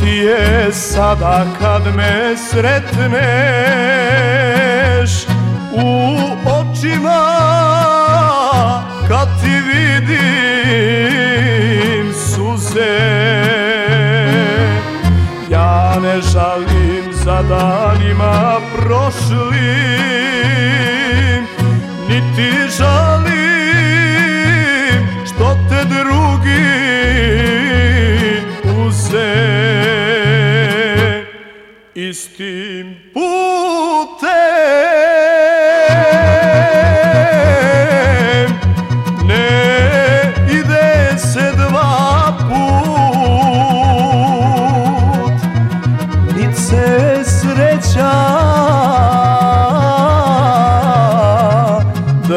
ti je sada kad me sretneš u očima kad ti vidim suze. Ja ne žalim za danima prošlim niti žalim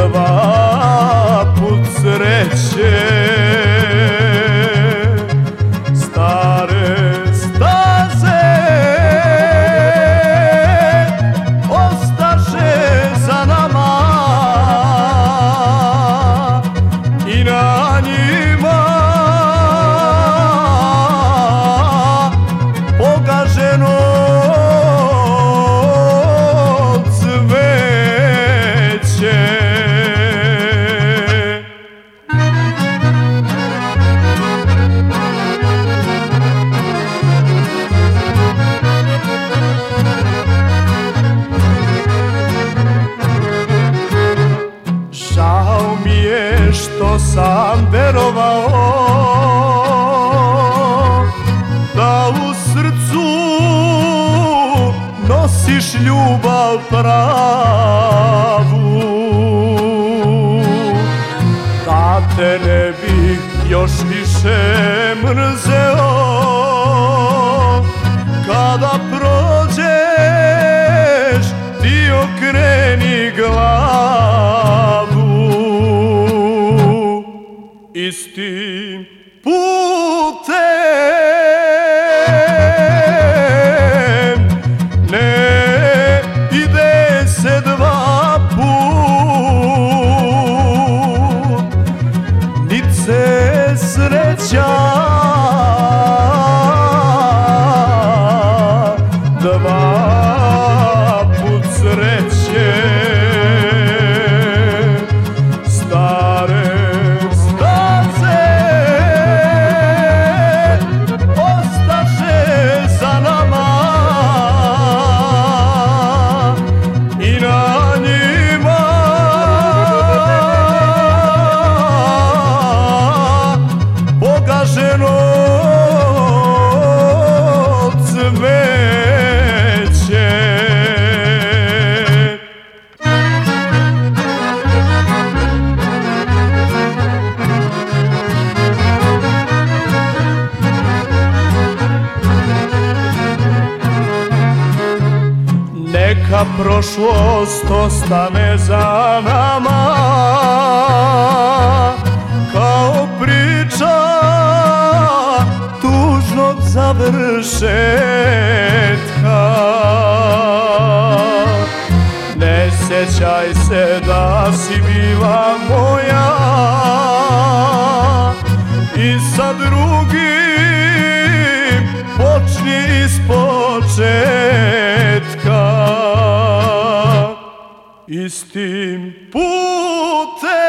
dva put sreće što sam verovao Da u srcu nosiš ljubav pravu. Da te ne bih još više mrzeo istim putem. Ne ide se dva put nit se sreća Neka prošlost ostane za nama. Kao priča tužnog završetka. Ne sjećaj se da si bila moja. I sa drugim počni ispočetka istim putem.